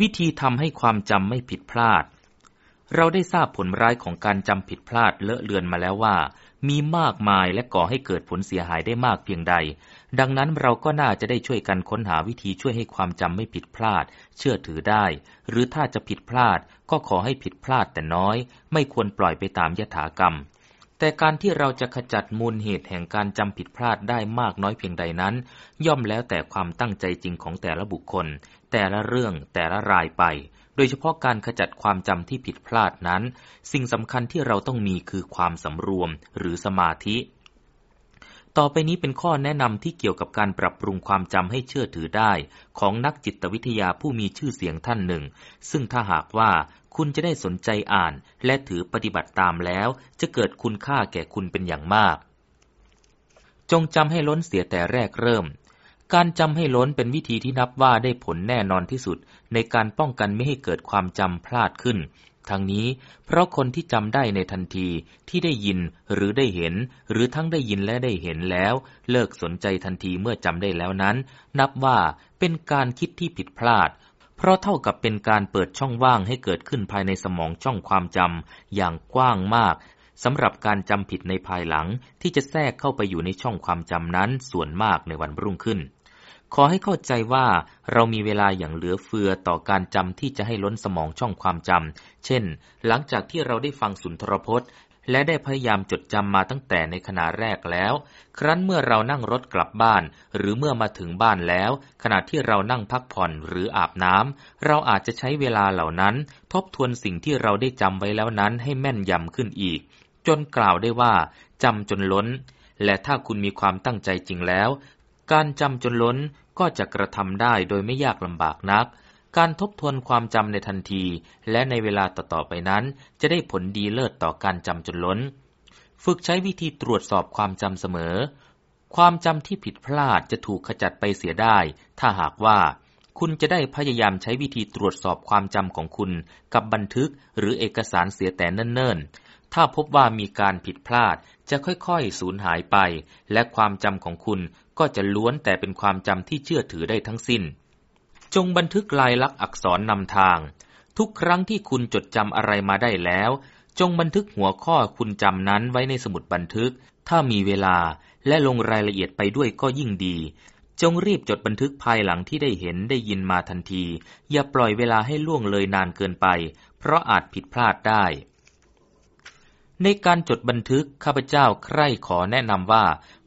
วิธีทำให้ความจำไม่ผิดพลาด เราได้ทราบผลร้ายของการจำผิดพลาดเลอะเลือนมาแล้วว่า มีมากมายและก่อให้เกิดผลเสียหายได้มากเพียงใด ดังนั้นเราก็น่าจะได้ช่วยกันค้นหาวิธีช่วยให้ความจำไม่ผิดพลาด เชื่อถือได้ หรือถ้าจะผิดพลาดก็ขอให้ผิดพลาดแต่น้อย ไม่ควรปล่อยไปตามยถากรรม แต่การที่เราจะขจัดมูลเหตุแห่งการจำผิดพลาดได้มากน้อยเพียงใดนั้น ย่อมแล้วแต่ความตั้งใจจริงของแต่ละบุคคล แต่ละเรื่องแต่ละรายไป โดยเฉพาะการขจัดความจำที่ผิดพลาดนั้น สิ่งสำคัญที่เราต้องมีคือความสำรวมหรือสมาธิ ต่อไปนี้เป็นข้อแนะนำที่เกี่ยวกับการปรับปรุงความจำให้เชื่อถือได้ ของนักจิตวิทยาผู้มีชื่อเสียงท่านหนึ่ง ซึ่งถ้าหากว่าคุณจะได้สนใจอ่านและถือปฏิบัติตามแล้ว จะเกิดคุณค่าแก่คุณเป็นอย่างมาก จงจำให้ล้นเสียแต่แรกเริ่ม การจำให้ล้นเป็นวิธีที่นับว่าได้ผลแน่นอนที่สุด ในการป้องกันไม่ให้เกิดความจำพลาดขึ้น ทั้งนี้เพราะคนที่จำได้ในทันทีที่ได้ยินหรือได้เห็น หรือทั้งได้ยินและได้เห็นแล้ว เลิกสนใจทันทีเมื่อจำได้แล้วนั้น นับว่าเป็นการคิดที่ผิดพลาด เพราะเท่ากับเป็นการเปิดช่องว่างให้เกิดขึ้นภายในสมองช่องความจำอย่างกว้างมากสำหรับการจำผิดในภายหลังที่จะแทรกเข้าไปอยู่ในช่องความจำนั้นส่วนมากในวันรุ่งขึ้น ขอให้เข้าใจว่าเรามีเวลาอย่างเหลือเฟือต่อการจำที่จะให้ล้นสมองช่องความจำ เช่น หลังจากที่เราได้ฟังสุนทรพจน์ และได้พยายามจดจำมาตั้งแต่ในขณะแรกแล้ว ครั้นเมื่อเรานั่งรถกลับบ้าน หรือเมื่อมาถึงบ้านแล้ว ขณะที่เรานั่งพักผ่อนหรืออาบน้ำ เราอาจจะใช้เวลาเหล่านั้น ทบทวนสิ่งที่เราได้จำไว้แล้วนั้นให้แม่นยำขึ้นอีก จนกล่าวได้ว่าจำจนล้นและถ้าคุณมีความตั้งใจจริงแล้ว การจำจนล้นก็จะกระทำได้โดยไม่ยากลำบากนัก การทบทวนความจำในทันที และในเวลาต่อๆไปนั้น จะได้ผลดีเลิศต่อการจำจนล้น ฝึกใช้วิธีตรวจสอบความจำเสมอ ความจำที่ผิดพลาดจะถูกขจัดไปเสียได้ ถ้าหากว่า คุณจะได้พยายามใช้วิธีตรวจสอบความจำของคุณ กับบันทึกหรือเอกสารเสียแต่เนิ่นๆ ถ้าพบว่ามีการผิดพลาดจะค่อยๆ สูญหายไป และความจำของคุณก็จะล้วนแต่เป็นความจำที่เชื่อถือได้ทั้งสิ้น จงบันทึกลายลักษณ์อักษรนำทาง ทุกครั้งที่คุณจดจำอะไรมาได้แล้ว จงบันทึกหัวข้อคุณจำนั้นไว้ในสมุดบันทึก ถ้ามีเวลาและลงรายละเอียดไปด้วยก็ยิ่งดี จงรีบจดบันทึกภายหลังที่ได้เห็นได้ยินมาทันที อย่าปล่อยเวลาให้ล่วงเลยนานเกินไป เพราะอาจผิดพลาดได้ในการจดบันทึกข้าพเจ้าใคร่ขอแนะนำว่า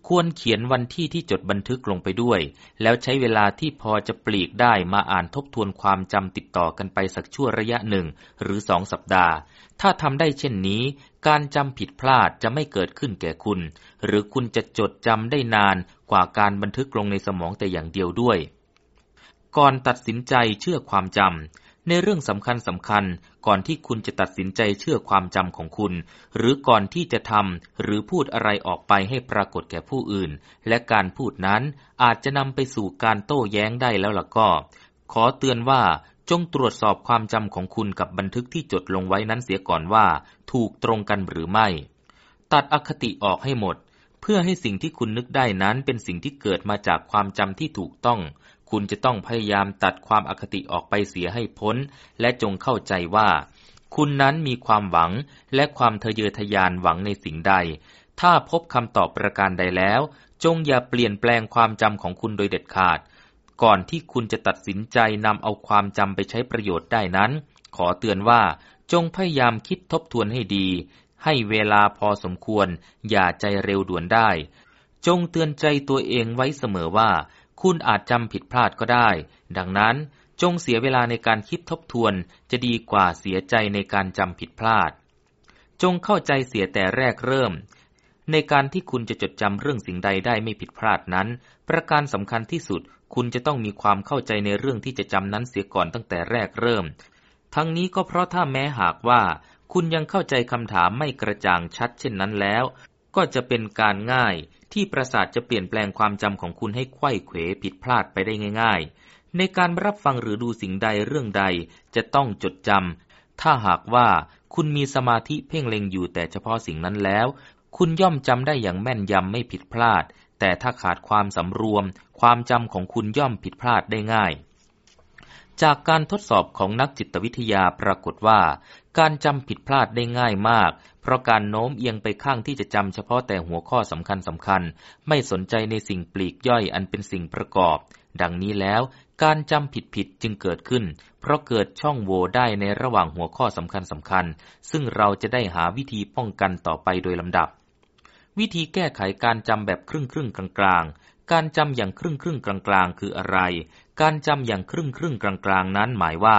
ควรเขียนวันที่ที่จดบันทึกลงไปด้วย แล้วใช้เวลาที่พอจะปลีกได้มาอ่านทบทวนความจำติดต่อกันไปสักชั่วระยะหนึ่ง หรือสองสัปดาห์ ถ้าทำได้เช่นนี้ การจำผิดพลาดจะไม่เกิดขึ้นแก่คุณ หรือคุณจะจดจำได้นานกว่าการบันทึกลงในสมองแต่อย่างเดียวด้วย ก่อนตัดสินใจเชื่อความจำ ในเรื่องสำคัญสำคัญก่อนที่คุณจะตัดสินใจเชื่อความจำของคุณ หรือก่อนที่จะทำหรือพูดอะไรออกไปให้ปรากฏแก่ผู้อื่น และการพูดนั้นอาจจะนำไปสู่การโต้แย้งได้แล้วล่ะก็ ขอเตือนว่าจงตรวจสอบความจำของคุณกับบันทึกที่จดลงไว้นั้นเสียก่อนว่า ถูกตรงกันหรือไม่ ตัดอคติออกให้หมด เพื่อให้สิ่งที่คุณนึกได้นั้นเป็นสิ่งที่เกิดมาจากความจำที่ถูกต้อง คุณจะต้องพยายามตัดความอคติออกไปเสียให้พ้น และจงเข้าใจว่า คุณนั้นมีความหวังและความทะเยอทะยานหวังในสิ่งใด ถ้าพบคำตอบประการใดแล้ว จงอย่าเปลี่ยนแปลงความจำของคุณโดยเด็ดขาด ก่อนที่คุณจะตัดสินใจนำเอาความจำไปใช้ประโยชน์ได้นั้น ขอเตือนว่า จงพยายามคิดทบทวนให้ดี ให้เวลาพอสมควร อย่าใจเร็วด่วนได้ จงเตือนใจตัวเองไว้เสมอว่า คุณอาจจำผิดพลาดก็ได้ ดังนั้นจงเสียเวลาในการคิดทบทวนจะดีกว่าเสียใจในการจำผิดพลาด จงเข้าใจเสียแต่แรกเริ่ม ในการที่คุณจะจดจำเรื่องสิ่งใดได้ไม่ผิดพลาดนั้น ประการสำคัญที่สุด คุณจะต้องมีความเข้าใจในเรื่องที่จะจำนั้นเสียก่อนตั้งแต่แรกเริ่ม ทั้งนี้ก็เพราะถ้าแม้หากว่า คุณยังเข้าใจคำถามไม่กระจ่างชัดเช่นนั้นแล้ว ก็จะเป็นการง่าย ที่ประสาทจะเปลี่ยนแปลงความจำของคุณให้ไขว้เขวผิดพลาดไปได้ง่าย ๆ ในการรับฟังหรือดูสิ่งใดเรื่องใดจะต้องจดจำถ้าหากว่าคุณมีสมาธิเพ่งเล็งอยู่แต่เฉพาะสิ่งนั้นแล้ว คุณย่อมจำได้อย่างแม่นยำไม่ผิดพลาด แต่ถ้าขาดความสำรวม ความจำของคุณย่อมผิดพลาดได้ง่าย จากการทดสอบของนักจิตวิทยาปรากฏว่า การจำผิดพลาดได้ง่ายมาก เพราะการโน้มเอียงไปข้างที่จะจำเฉพาะแต่หัวข้อสำคัญสำคัญ ไม่สนใจในสิ่งปลีกย่อยอันเป็นสิ่งประกอบ ดังนี้แล้ว การจำผิดผิดจึงเกิดขึ้น เพราะเกิดช่องโหว่ได้ในระหว่างหัวข้อสำคัญสำคัญ ซึ่งเราจะได้หาวิธีป้องกันต่อไปโดยลำดับวิธีแก้ไขการจำแบบครึ่งครึ่งกลางๆ การจำอย่างครึ่งครึ่งกลางๆ คืออะไร การจำอย่างครึ่งครึ่งกลางๆ นั้นหมายว่า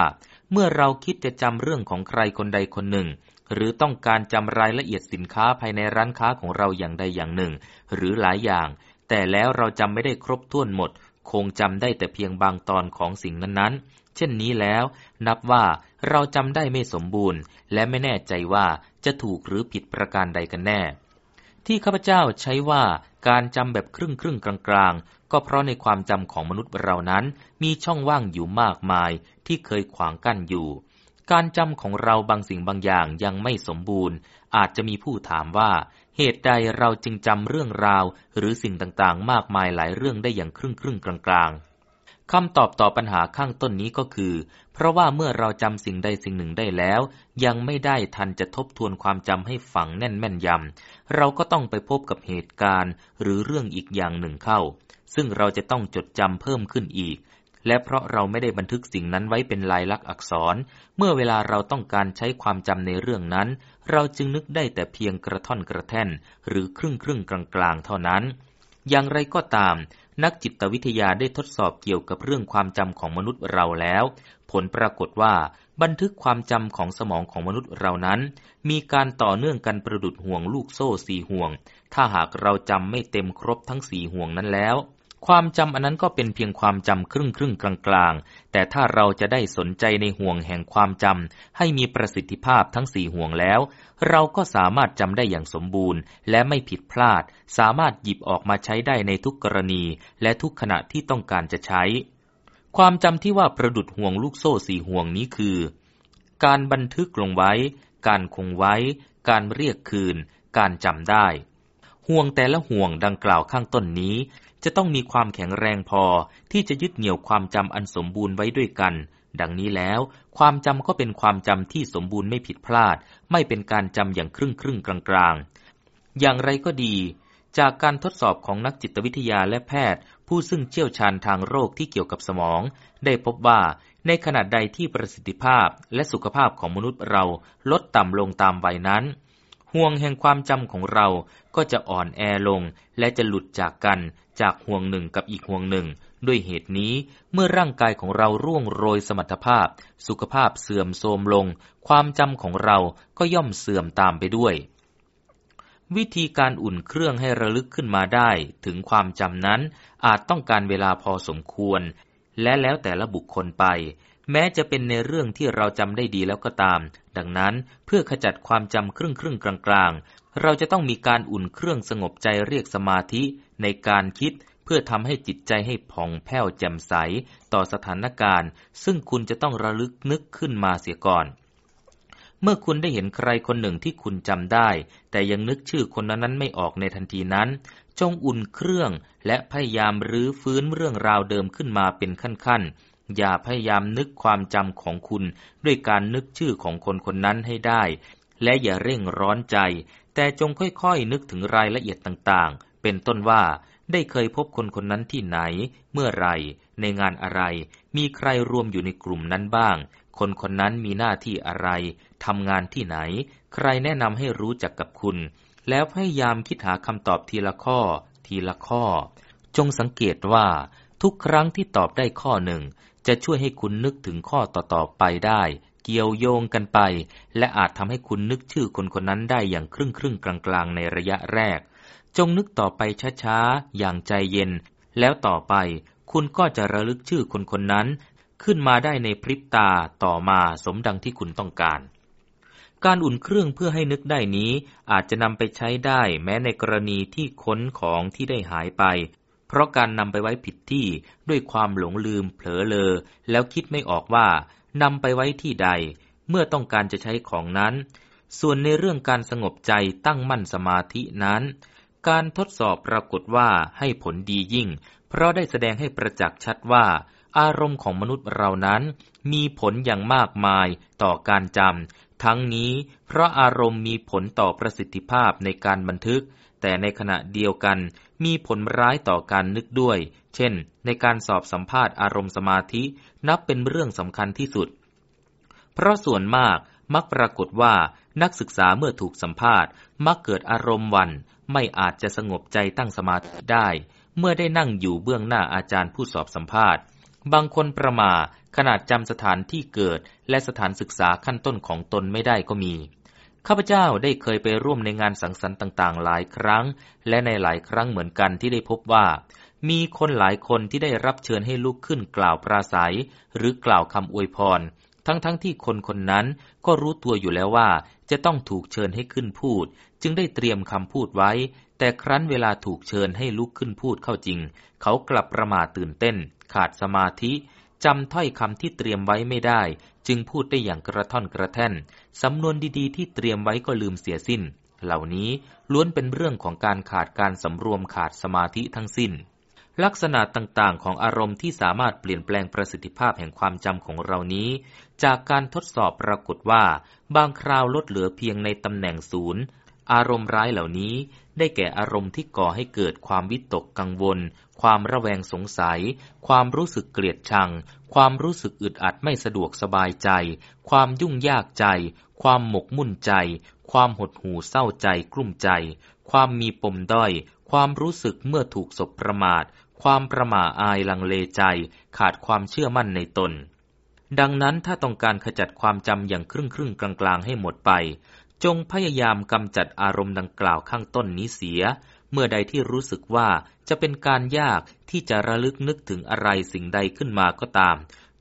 เมื่อเราคิดจะจำเรื่องของใครคนใดคนหนึ่ง หรือต้องการจำรายละเอียดสินค้าภายในร้านค้าของเราอย่างใดอย่างหนึ่ง หรือหลายอย่าง แต่แล้วเราจำไม่ได้ครบถ้วนหมด คงจำได้แต่เพียงบางตอนของสิ่งนั้นๆ เช่นนี้แล้ว นับว่าเราจำได้ไม่สมบูรณ์ และไม่แน่ใจว่าจะถูกหรือผิดประการใดกันแน่ ที่ข้าพเจ้าใช้ว่า การจำแบบครึ่งครึ่งกลางๆ ก็เพราะในความจำของมนุษย์เรานั้น มีช่องว่างอยู่มากมายที่เคยขวางกั้นอยู่ การจำของเราบางสิ่งบางอย่างยังไม่สมบูรณ์ อาจจะมีผู้ถามว่า เหตุใดเราจึงจำเรื่องราว หรือสิ่งต่างๆ มากมายหลายเรื่องได้อย่างครึ่งครึ่งกลางๆ คำตอบต่อปัญหาข้างต้นนี้ก็คือ เพราะว่าเมื่อเราจำสิ่งใดสิ่งหนึ่งได้แล้ว ยังไม่ได้ทันจะทบทวนความจำให้ฝังแน่นแม่นยำเราก็ต้องไปพบกับเหตุการณ์ หรือเรื่องอีกอย่างหนึ่งเข้า ซึ่งเราจะต้องจดจำเพิ่มขึ้นอีก และเพราะเราไม่ได้บันทึกสิ่งนั้นไว้เป็นลายลักษณ์อักษร เมื่อเวลาเราต้องการใช้ความจำในเรื่องนั้น เราจึงนึกได้แต่เพียงกระท่อนกระแท่น หรือครึ่งครึ่งกลางกลางเท่านั้น อย่างไรก็ตาม นักจิตวิทยาได้ทดสอบเกี่ยวกับเรื่องความจำของมนุษย์เราแล้ว ผลปรากฏว่าบันทึกความจำของสมองของมนุษย์เรานั้น มีการต่อเนื่องกันประดุดห่วงลูกโซ่สี่ห่วง ถ้าหากเราจำไม่เต็มครบทั้งสี่ห่วงนั้นแล้ว ความจำอันนั้นก็เป็นเพียงความจำครึ่งครึ่งกลางกลางๆ แต่ถ้าเราจะได้สนใจในห่วงแห่งความจำให้มีประสิทธิภาพทั้งสี่ห่วงแล้ว เราก็สามารถจำได้อย่างสมบูรณ์ และไม่ผิดพลาด สามารถหยิบออกมาใช้ได้ในทุกกรณี และทุกขณะที่ต้องการจะใช้ ความจำที่ว่าประดุดห่วงลูกโซ่สี่ห่วงนี้คือ การบันทึกลงไว้ การคงไว้ การเรียกคืน การจำได้ห่วงแต่ละห่วงดังกล่าวข้างต้นนี้ จะต้องมีความแข็งแรงพอที่จะยึดเหนี่ยวความจำอันสมบูรณ์ไว้ด้วยกัน ดังนี้แล้ว ความจำก็เป็นความจำที่สมบูรณ์ไม่ผิดพลาด ไม่เป็นการจำอย่างครึ่งครึ่งกลางกลางๆ อย่างไรก็ดี จากการทดสอบของนักจิตวิทยาและแพทย์ ผู้ซึ่งเชี่ยวชาญทางโรคที่เกี่ยวกับสมอง ได้พบว่าในขณะใดที่ประสิทธิภาพและสุขภาพของมนุษย์เราลดต่ำลงตามวัยนั้น ห่วงแห่งความจำของเราก็จะอ่อนแอลงและจะหลุดจากกันจากห่วงหนึ่งกับอีกห่วงหนึ่ง ด้วยเหตุนี้เมื่อร่างกายของเราร่วงโรยสมรรถภาพ สุขภาพเสื่อมโทรมลง ความจำของเราก็ย่อมเสื่อมตามไปด้วย วิธีการอุ่นเครื่องให้ระลึกขึ้นมาได้ถึงความจำนั้นอาจต้องการเวลาพอสมควร และแล้วแต่ละบุคคลไป แม้จะเป็นในเรื่องที่เราจำได้ดีแล้วก็ตาม ดังนั้นเพื่อขจัดความจำครึ่งครึ่งกลางๆ เราจะต้องมีการอุ่นเครื่องสงบใจเรียกสมาธิในการคิดเพื่อทำให้จิตใจให้ผ่องแผ้วแจ่มใสต่อสถานการณ์ ซึ่งคุณจะต้องระลึกนึกขึ้นมาเสียก่อน เมื่อคุณได้เห็นใครคนหนึ่งที่คุณจำได้ แต่ยังนึกชื่อคนนั้นไม่ออกในทันทีนั้น จงอุ่นเครื่องและพยายามรื้อฟื้นเรื่องราวเดิมขึ้นมาเป็นขั้นๆ อย่าพยายามนึกความจำของคุณด้วยการนึกชื่อของคนคนนั้นให้ได้ และอย่าเร่งร้อนใจ แต่จงค่อยๆนึกถึงรายละเอียดต่างๆ เป็นต้นว่าได้เคยพบคนคนนั้นที่ไหน เมื่อไร ในงานอะไร มีใครรวมอยู่ในกลุ่มนั้นบ้าง คนคนนั้นมีหน้าที่อะไร ทำงานที่ไหน ใครแนะนำให้รู้จักกับคุณ แล้วพยายามคิดหาคำตอบทีละข้อ ทีละข้อ จงสังเกตว่า ทุกครั้งที่ตอบได้ข้อหนึ่ง จะช่วยให้คุณนึกถึงข้อต่อๆไปได้ เกี่ยวโยงกันไป และอาจทำให้คุณนึกชื่อคนคนนั้นได้อย่างครึ่งครึ่งกลางๆ ในระยะแรก จงนึกต่อไปช้าๆ อย่างใจเย็น แล้วต่อไปคุณก็จะระลึกชื่อคนคนนั้น ขึ้นมาได้ในพริบตาต่อมาสมดังที่คุณต้องการการอุ่นเครื่องเพื่อให้นึกได้นี้อาจจะนำไปใช้ได้แม้ในกรณีที่ค้นของที่ได้หายไป เพราะการนำไปไว้ผิดที่ด้วยความหลงลืมเผลอเลอ แล้วคิดไม่ออกว่านำไปไว้ที่ใด เมื่อต้องการจะใช้ของนั้น ส่วนในเรื่องการสงบใจตั้งมั่นสมาธินั้น การทดสอบปรากฏว่าให้ผลดียิ่ง เพราะได้แสดงให้ประจักษ์ชัดว่า อารมณ์ของมนุษย์เรานั้น มีผลอย่างมากมายต่อการจำทั้งนี้เพราะอารมณ์มีผลต่อประสิทธิภาพในการบันทึก แต่ในขณะเดียวกัน มีผลร้ายต่อการนึกด้วย เช่น ในการสอบสัมภาษณ์อารมณ์สมาธินับเป็นเรื่องสำคัญที่สุด เพราะส่วนมากมักปรากฏว่านักศึกษาเมื่อถูกสัมภาษณ์ มักเกิดอารมณ์วัน ไม่อาจจะสงบใจตั้งสมาธิได้ เมื่อได้นั่งอยู่เบื้องหน้าอาจารย์ผู้สอบสัมภาษณ์ บางคนประมาขนาดจำสถานที่เกิดและสถานศึกษาขั้นต้นของตนไม่ได้ก็มี ข้าพเจ้าได้เคยไปร่วมในงานสังสรรค์ต่างๆ หลายครั้ง และในหลายครั้งเหมือนกันที่ได้พบว่า มีคนหลายคนที่ได้รับเชิญให้ลุกขึ้นกล่าวปราศัย หรือกล่าวคำอวยพร ทั้งๆทที่คนคนนั้นก็รู้ตัวอยู่แล้วว่า จะต้องถูกเชิญให้ขึ้นพูด จึงได้เตรียมคำพูดไว้ แต่ครั้นเวลาถูกเชิญให้ลุกขึ้นพูดเข้าจริง เขากลับประมาทตื่นเต้น ขาดสมาธิจำถ้อยคำที่เตรียมไว้ไม่ได้ จึงพูดได้อย่างกระท่อนกระแท่น สำนวนดีๆ ที่เตรียมไว้ก็ลืมเสียสิ้น เหล่านี้ล้วนเป็นเรื่องของการขาดการสำรวมขาดสมาธิทั้งสิ้น ลักษณะต่างๆ ของอารมณ์ที่สามารถเปลี่ยนแปลงประสิทธิภาพแห่งความจำของเรานี้ จากการทดสอบปรากฏว่า บางคราวลดเหลือเพียงในตำแหน่งศูนย์อารมณ์ร้ายเหล่านี้ได้แก่อารมณ์ที่ก่อให้เกิดความวิตกกังวล ความระแวงสงสัย ความรู้สึกเกลียดชัง ความรู้สึกอึดอัดไม่สะดวกสบายใจ ความยุ่งยากใจ ความหมกมุ่นใจ ความหดหู่เศร้าใจกลุ้มใจ ความมีปมด้อย ความรู้สึกเมื่อถูกศพประมาท ความประมาอายลังเลใจ ขาดความเชื่อมั่นในตน ดังนั้นถ้าต้องการขจัดความจำอย่างครึ่งครึ่งกลางๆให้หมดไป จงพยายามกำจัดอารมณ์ดังกล่าวข้างต้นนี้เสีย เมื่อใดที่รู้สึกว่าจะเป็นการยากที่จะระลึกนึกถึงอะไรสิ่งใดขึ้นมาก็ตาม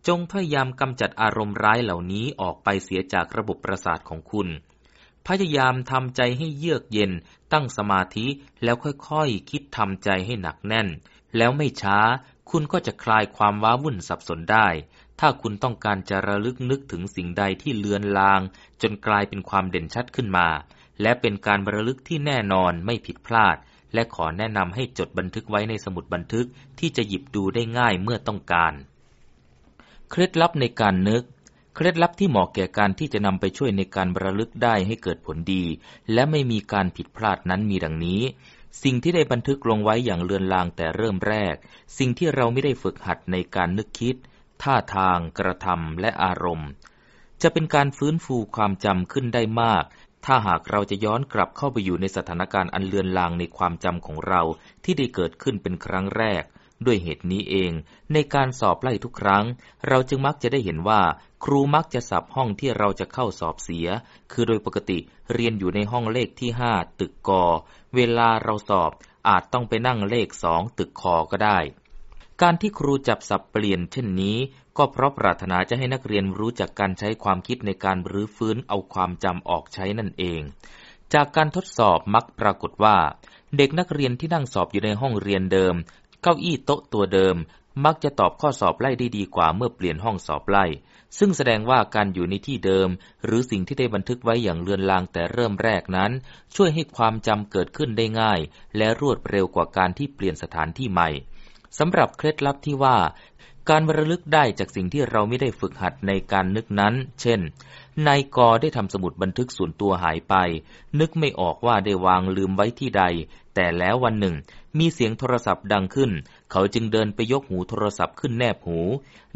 จงพยายามกำจัดอารมณ์ร้ายเหล่านี้ออกไปเสียจากระบบประสาทของคุณ พยายามทำใจให้เยือกเย็น ตั้งสมาธิแล้วค่อยๆคคิดทำใจให้หนักแน่น แล้วไม่ช้าคุณก็จะคลายความว้าวุ่นสับสนได้ ถ้าคุณต้องการจะระลึกนึกถึงสิ่งใดที่เลือนลาง จนกลายเป็นความเด่นชัดขึ้นมา และเป็นการระลึกที่แน่นอนไม่ผิดพลาด และขอแนะนำให้จดบันทึกไว้ในสมุดบันทึกที่จะหยิบดูได้ง่ายเมื่อต้องการ เคล็ดลับในการนึก เคล็ดลับที่เหมาะแก่การที่จะนำไปช่วยในการระลึกได้ให้เกิดผลดี และไม่มีการผิดพลาดนั้นมีดังนี้ สิ่งที่ได้บันทึกลงไว้อย่างเลือนลางแต่เริ่มแรก สิ่งที่เราไม่ได้ฝึกหัดในการนึกคิด ท่าทาง กระทำและอารมณ์ จะเป็นการฟื้นฟูความจำขึ้นได้มาก ถ้าหากเราจะย้อนกลับเข้าไปอยู่ในสถานการณ์อันเลือนลางในความจำของเราที่ได้เกิดขึ้นเป็นครั้งแรก ด้วยเหตุนี้เอง ในการสอบไล่ทุกครั้ง เราจึงมักจะได้เห็นว่า ครูมักจะสับห้องที่เราจะเข้าสอบเสีย คือโดยปกติเรียนอยู่ในห้องเลขที่ห้าตึกกอเวลาเราสอบอาจต้องไปนั่งเลขสองตึกคอก็ได้ การที่ครูจับสับเปลี่ยนเช่นนี้ ก็เพราะปรารถนาจะให้นักเรียนรู้จักการใช้ความคิดในการรื้อฟื้นเอาความจำออกใช้นั่นเอง จากการทดสอบมักปรากฏว่า เด็กนักเรียนที่นั่งสอบอยู่ในห้องเรียนเดิม เก้าอี้โต๊ะตัวเดิม มักจะตอบข้อสอบไล่ได้ดีกว่าเมื่อเปลี่ยนห้องสอบไล่ ซึ่งแสดงว่าการอยู่ในที่เดิม หรือสิ่งที่ได้บันทึกไว้อย่างเลือนลางแต่เริ่มแรกนั้น ช่วยให้ความจำเกิดขึ้นได้ง่าย และรวดเร็วกว่าการที่เปลี่ยนสถานที่ใหม่สำหรับเคล็ดลับที่ว่า การระลึกได้จากสิ่งที่เราไม่ได้ฝึกหัดในการนึกนั้น เช่น นายกอได้ทำสมุดบันทึกส่วนตัวหายไป นึกไม่ออกว่าได้วางลืมไว้ที่ใด แต่แล้ววันหนึ่ง มีเสียงโทรศัพท์ดังขึ้น เขาจึงเดินไปยกหูโทรศัพท์ขึ้นแนบหู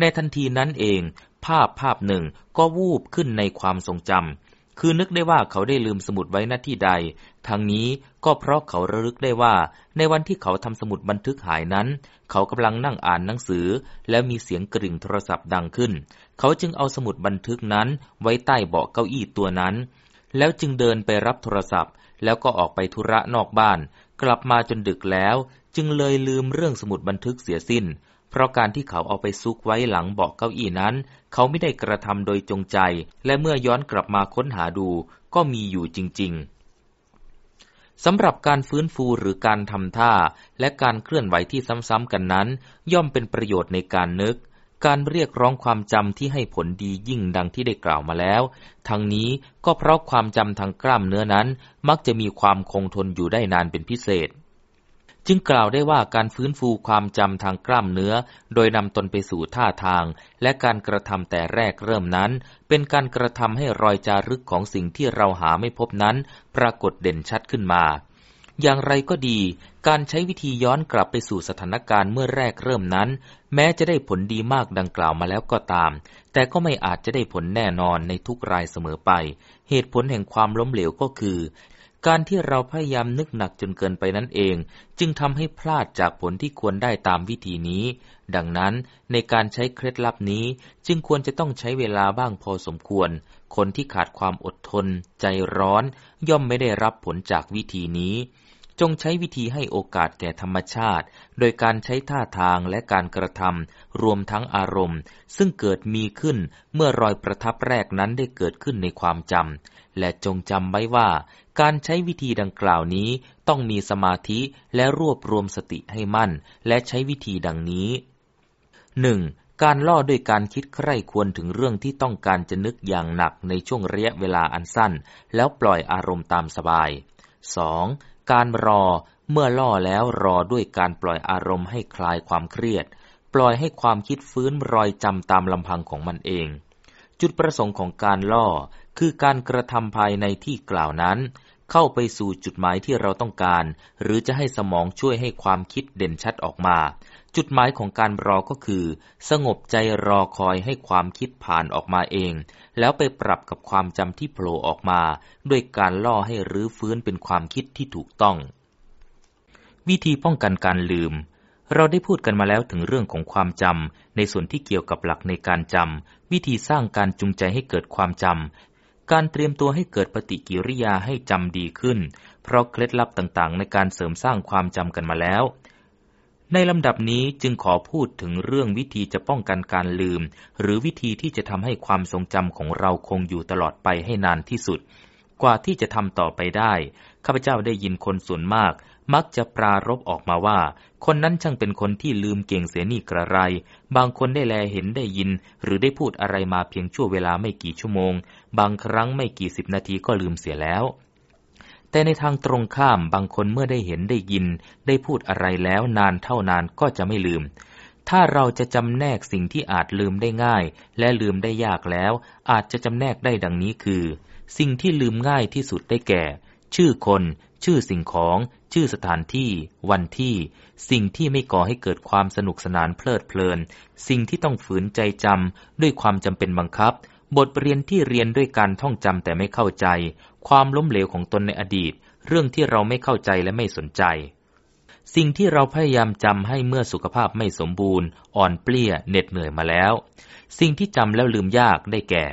ในทันทีนั้นเอง ภาพภาพหนึ่งก็วูบขึ้นในความทรงจำ คือนึกได้ว่าเขาได้ลืมสมุดไว้ณที่ใด ทั้งนี้ก็เพราะเขาระลึกได้ว่า ในวันที่เขาทำสมุดบันทึกหายนั้น เขากำลังนั่งอ่านหนังสือ แล้วมีเสียงกริ่งโทรศัพท์ดังขึ้น เขาจึงเอาสมุดบันทึกนั้นไว้ใต้เบาะเก้าอี้ตัวนั้น แล้วจึงเดินไปรับโทรศัพท์ แล้วก็ออกไปธุระนอกบ้าน กลับมาจนดึกแล้ว จึงเลยลืมเรื่องสมุดบันทึกเสียสิ้น เพราะการที่เขาเอาไปซุกไว้หลังเบาะเก้าอี้นั้น เขาไม่ได้กระทำโดยจงใจ และเมื่อย้อนกลับมาค้นหาดู ก็มีอยู่จริง ๆสำหรับการฟื้นฟูหรือการทำท่า และการเคลื่อนไหวที่ซ้ำๆกันนั้น ย่อมเป็นประโยชน์ในการนึก การเรียกร้องความจำที่ให้ผลดียิ่งดังที่ได้กล่าวมาแล้ว ทั้งนี้ก็เพราะความจำทางกล้ามเนื้อนั้น มักจะมีความคงทนอยู่ได้นานเป็นพิเศษ จึงกล่าวได้ว่าการฟื้นฟูความจำทางกล้ามเนื้อ โดยนำตนไปสู่ท่าทาง และการกระทำแต่แรกเริ่มนั้น เป็นการกระทำให้รอยจารึกของสิ่งที่เราหาไม่พบนั้น ปรากฏเด่นชัดขึ้นมา อย่างไรก็ดี การใช้วิธีย้อนกลับไปสู่สถานการณ์เมื่อแรกเริ่มนั้น แม้จะได้ผลดีมากดังกล่าวมาแล้วก็ตาม แต่ก็ไม่อาจจะได้ผลแน่นอนในทุกรายเสมอไป เหตุผลแห่งความล้มเหลวก็คือ การที่เราพยายามนึกหนักจนเกินไปนั่นเอง จึงทำให้พลาดจากผลที่ควรได้ตามวิธีนี้ ดังนั้นในการใช้เคล็ดลับนี้จึงควรจะต้องใช้เวลาบ้างพอสมควร คนที่ขาดความอดทน ใจร้อน ย่อมไม่ได้รับผลจากวิธีนี้ จงใช้วิธีให้โอกาสแก่ธรรมชาติ โดยการใช้ท่าทางและการกระทำรวมทั้งอารมณ์ ซึ่งเกิดมีขึ้นเมื่อรอยประทับแรกนั้นได้เกิดขึ้นในความจำและจงจำไว้ว่า การใช้วิธีดังกล่าวนี้ต้องมีสมาธิและรวบรวมสติให้มั่น และใช้วิธีดังนี้ 1. การล่อด้วยการคิดใคร่ควรถึงเรื่องที่ต้องการจะนึกอย่างหนักในช่วงระยะเวลาอันสั้น แล้วปล่อยอารมณ์ตามสบาย 2. การรอเมื่อล่อแล้วรอด้วยการปล่อยอารมณ์ให้คลายความเครียด ปล่อยให้ความคิดฟื้นรอยจำตามลำพังของมันเอง จุดประสงค์ของการล่อคือการกระทำภายในที่กล่าวนั้น เข้าไปสู่จุดหมายที่เราต้องการ หรือจะให้สมองช่วยให้ความคิดเด่นชัดออกมา จุดหมายของการรอก็คือ สงบใจรอคอยให้ความคิดผ่านออกมาเอง แล้วไปปรับกับความจำที่โผล่ออกมา ด้วยการล่อให้รื้อฟื้นเป็นความคิดที่ถูกต้อง วิธีป้องกันการลืมเราได้พูดกันมาแล้วถึงเรื่องของความจำในส่วนที่เกี่ยวกับหลักในการจำวิธีสร้างการจูงใจให้เกิดความจำ การเตรียมตัวให้เกิดปฏิกิริยาให้จำดีขึ้น เพราะเคล็ดลับต่างๆ ในการเสริมสร้างความจำกันมาแล้ว ในลำดับนี้จึงขอพูดถึงเรื่องวิธีจะป้องกันการลืม หรือวิธีที่จะทำให้ความทรงจำของเราคงอยู่ตลอดไปให้นานที่สุด กว่าที่จะทำต่อไปได้ ข้าพเจ้าได้ยินคนส่วนมาก มักจะปรารบออกมาว่า คนนั้นช่างเป็นคนที่ลืมเก่งเสียนี่กระไร บางคนได้แลเห็นได้ยิน หรือได้พูดอะไรมาเพียงชั่วเวลาไม่กี่ชั่วโมง บางครั้งไม่กี่สิบนาทีก็ลืมเสียแล้ว แต่ในทางตรงข้ามบางคนเมื่อได้เห็นได้ยิน ได้พูดอะไรแล้วนานเท่านานก็จะไม่ลืมถ้าเราจะจำแนกสิ่งที่อาจลืมได้ง่าย และลืมได้ยากแล้ว อาจจะจำแนกได้ดังนี้คือ สิ่งที่ลืมง่ายที่สุดได้แก่ ชื่อคน ชื่อสิ่งของ ชื่อสถานที่ วันที่ สิ่งที่ไม่ก่อให้เกิดความสนุกสนานเพลิดเพลิน สิ่งที่ต้องฝืนใจจำด้วยความจำเป็นบังคับ บทเรียนที่เรียนด้วยการท่องจำแต่ไม่เข้าใจ ความล้มเหลวของตนในอดีต เรื่องที่เราไม่เข้าใจและไม่สนใจ สิ่งที่เราพยายามจำให้เมื่อสุขภาพไม่สมบูรณ์ อ่อนเปลี้ยเหน็ดเหนื่อยมาแล้ว สิ่งที่จำแล้วลืมยากได้แก่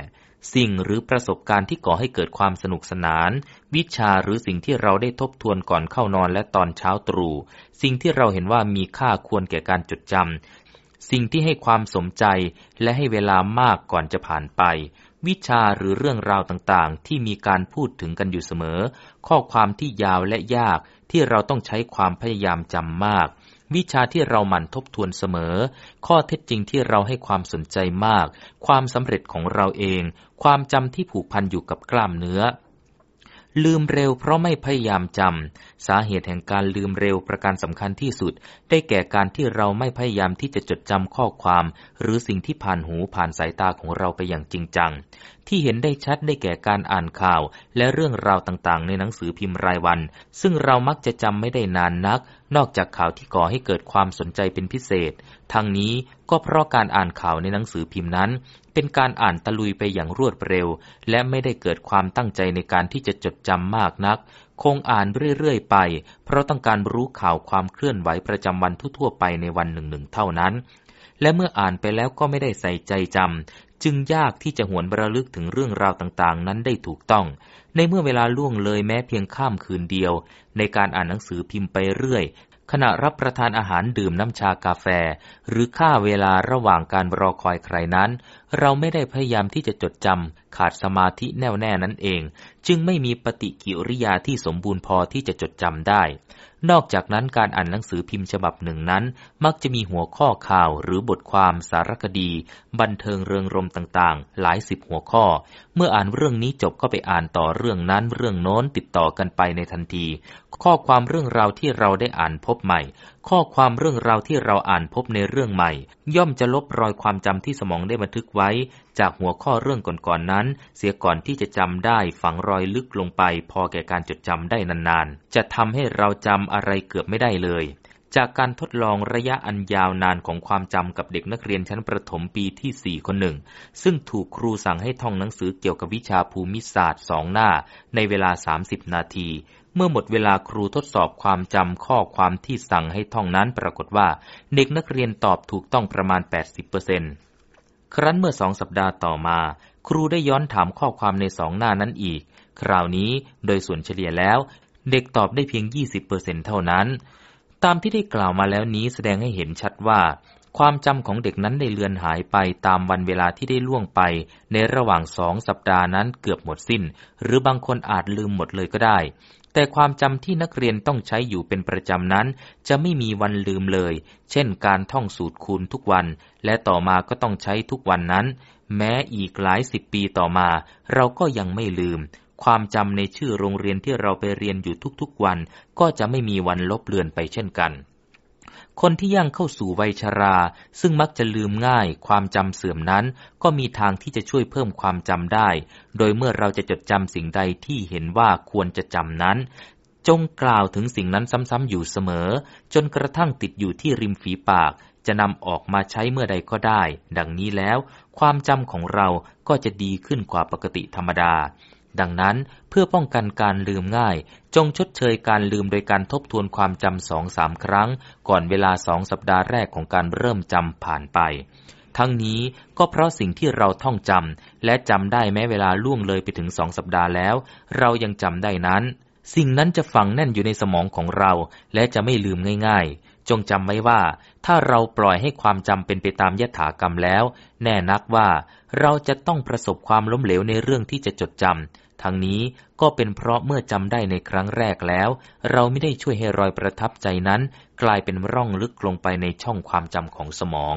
สิ่งหรือประสบการณ์ที่ก่อให้เกิดความสนุกสนาน วิชาหรือสิ่งที่เราได้ทบทวนก่อนเข้านอนและตอนเช้าตรู่ สิ่งที่เราเห็นว่ามีค่าควรแก่การจดจำ สิ่งที่ให้ความสมใจและให้เวลามากก่อนจะผ่านไป วิชาหรือเรื่องราวต่างๆ ที่มีการพูดถึงกันอยู่เสมอ ข้อความที่ยาวและยากที่เราต้องใช้ความพยายามจำมากวิชาที่เราหมั่นทบทวนเสมอ ข้อเท็จจริงที่เราให้ความสนใจมาก ความสำเร็จของเราเอง ความจำที่ผูกพันอยู่กับกล้ามเนื้อ ลืมเร็วเพราะไม่พยายามจำสาเหตุแห่งการลืมเร็วประการสำคัญที่สุด ได้แก่การที่เราไม่พยายามที่จะจดจำข้อความ หรือสิ่งที่ผ่านหูผ่านสายตาของเราไปอย่างจริงจัง ที่เห็นได้ชัดได้แก่การอ่านข่าว และเรื่องราวต่างๆ ในหนังสือพิมพ์รายวัน ซึ่งเรามักจะจำไม่ได้นานนัก นอกจากข่าวที่ก่อให้เกิดความสนใจเป็นพิเศษ ทั้งนี้ก็เพราะการอ่านข่าวในหนังสือพิมพ์นั้น เป็นการอ่านตะลุยไปอย่างรวดเร็ว และไม่ได้เกิดความตั้งใจในการที่จะจดจำมากนัก คงอ่านเรื่อยๆไป เพราะต้องการรู้ข่าวความเคลื่อนไหวประจำวันทั่วๆไปในวันหนึ่งๆเท่านั้น และเมื่ออ่านไปแล้วก็ไม่ได้ใส่ใจจำจึงยากที่จะหวนระลึกถึงเรื่องราวต่างๆ นั้นได้ถูกต้อง ในเมื่อเวลาล่วงเลยแม้เพียงข้ามคืนเดียว ในการอ่านหนังสือพิมพ์ไปเรื่อยขณะรับประทานอาหารดื่มน้ำชากาแฟ หรือค่าเวลาระหว่างการรอคอยใครนั้น เราไม่ได้พยายามที่จะจดจำ ขาดสมาธิแน่วแน่นั่นเอง จึงไม่มีปฏิกิริยาที่สมบูรณ์พอที่จะจดจำได้ นอกจากนั้นการอ่านหนังสือพิมพ์ฉบับหนึ่งนั้น มักจะมีหัวข้อข่าวหรือบทความสารคดี บันเทิงเริงรมต่างๆ หลายสิบหัวข้อ เมื่ออ่านเรื่องนี้จบก็ไปอ่านต่อเรื่องนั้นเรื่องโน้นติดต่อกันไปในทันที ข้อความเรื่องราวที่เราได้อ่านพบใหม่ ข้อความเรื่องราวที่เราอ่านพบในเรื่องใหม่ ย่อมจะลบรอยความจำที่สมองได้บันทึกไว้ จากหัวข้อเรื่องก่อนๆนนั้น เสียก่อนที่จะจำได้ฝังรอยลึกลงไป พอแก่การจดจำได้นานๆ จะทำให้เราจำอะไรเกือบไม่ได้เลย จากการทดลองระยะอันยาวนานของความจำกับเด็กนักเรียนชั้นประถมปีที่ 4 คนหนึ่ง ซึ่งถูกครูสั่งให้ท่องหนังสือเกี่ยวกับวิชาภูมิศาสตร์สองหน้า ในเวลา 30 นาที เมื่อหมดเวลาครูทดสอบความจำข้อความที่สั่งให้ท่องนั้นปรากฏว่าเด็กนักเรียนตอบถูกต้องประมาณ 80%ครั้นเมื่อสองสัปดาห์ต่อมา ครูได้ย้อนถามข้อความในสองหน้านั้นอีก คราวนี้โดยส่วนเฉลี่ยแล้ว เด็กตอบได้เพียง 20%เท่านั้น ตามที่ได้กล่าวมาแล้วนี้แสดงให้เห็นชัดว่าความจำของเด็กนั้นได้เลือนหายไปตามวันเวลาที่ได้ล่วงไป ในระหว่างสองสัปดาห์นั้นเกือบหมดสิ้น หรือบางคนอาจลืมหมดเลยก็ได้ แต่ความจำที่นักเรียนต้องใช้อยู่เป็นประจำนั้น จะไม่มีวันลืมเลย เช่นการท่องสูตรคูณทุกวัน และต่อมาก็ต้องใช้ทุกวันนั้น แม้อีกหลายสิบปีต่อมา เราก็ยังไม่ลืม ความจำในชื่อโรงเรียนที่เราไปเรียนอยู่ทุกๆวัน ก็จะไม่มีวันลบเลือนไปเช่นกัน คนที่ย่างเข้าสู่วัยชรา ซึ่งมักจะลืมง่าย ความจำเสื่อมนั้น ก็มีทางที่จะช่วยเพิ่มความจำได้ โดยเมื่อเราจะจดจำสิ่งใดที่เห็นว่าควรจะจำนั้น จงกล่าวถึงสิ่งนั้นซ้ำๆอยู่เสมอ จนกระทั่งติดอยู่ที่ริมฝีปาก จะนำออกมาใช้เมื่อใดก็ได้ ดังนี้แล้ว ความจำของเราก็จะดีขึ้นกว่าปกติธรรมดา ดังนั้นเพื่อป้องกันการลืมง่าย จงชดเชยการลืมโดยการทบทวนความจำสองสามครั้ง ก่อนเวลาสองสัปดาห์แรกของการเริ่มจำผ่านไป ทั้งนี้ก็เพราะสิ่งที่เราท่องจำและจำได้แม้เวลาล่วงเลยไปถึงสองสัปดาห์แล้ว เรายังจำได้นั้น สิ่งนั้นจะฝังแน่นอยู่ในสมองของเรา และจะไม่ลืมง่ายๆจงจำไว้ว่า ถ้าเราปล่อยให้ความจำเป็นไปตามยถากรรมแล้ว แน่นักว่า เราจะต้องประสบความล้มเหลวในเรื่องที่จะจดจำ ทั้งนี้ก็เป็นเพราะเมื่อจำได้ในครั้งแรกแล้ว เราไม่ได้ช่วยให้รอยประทับใจนั้น กลายเป็นร่องลึกลงไปในช่องความจำของสมอง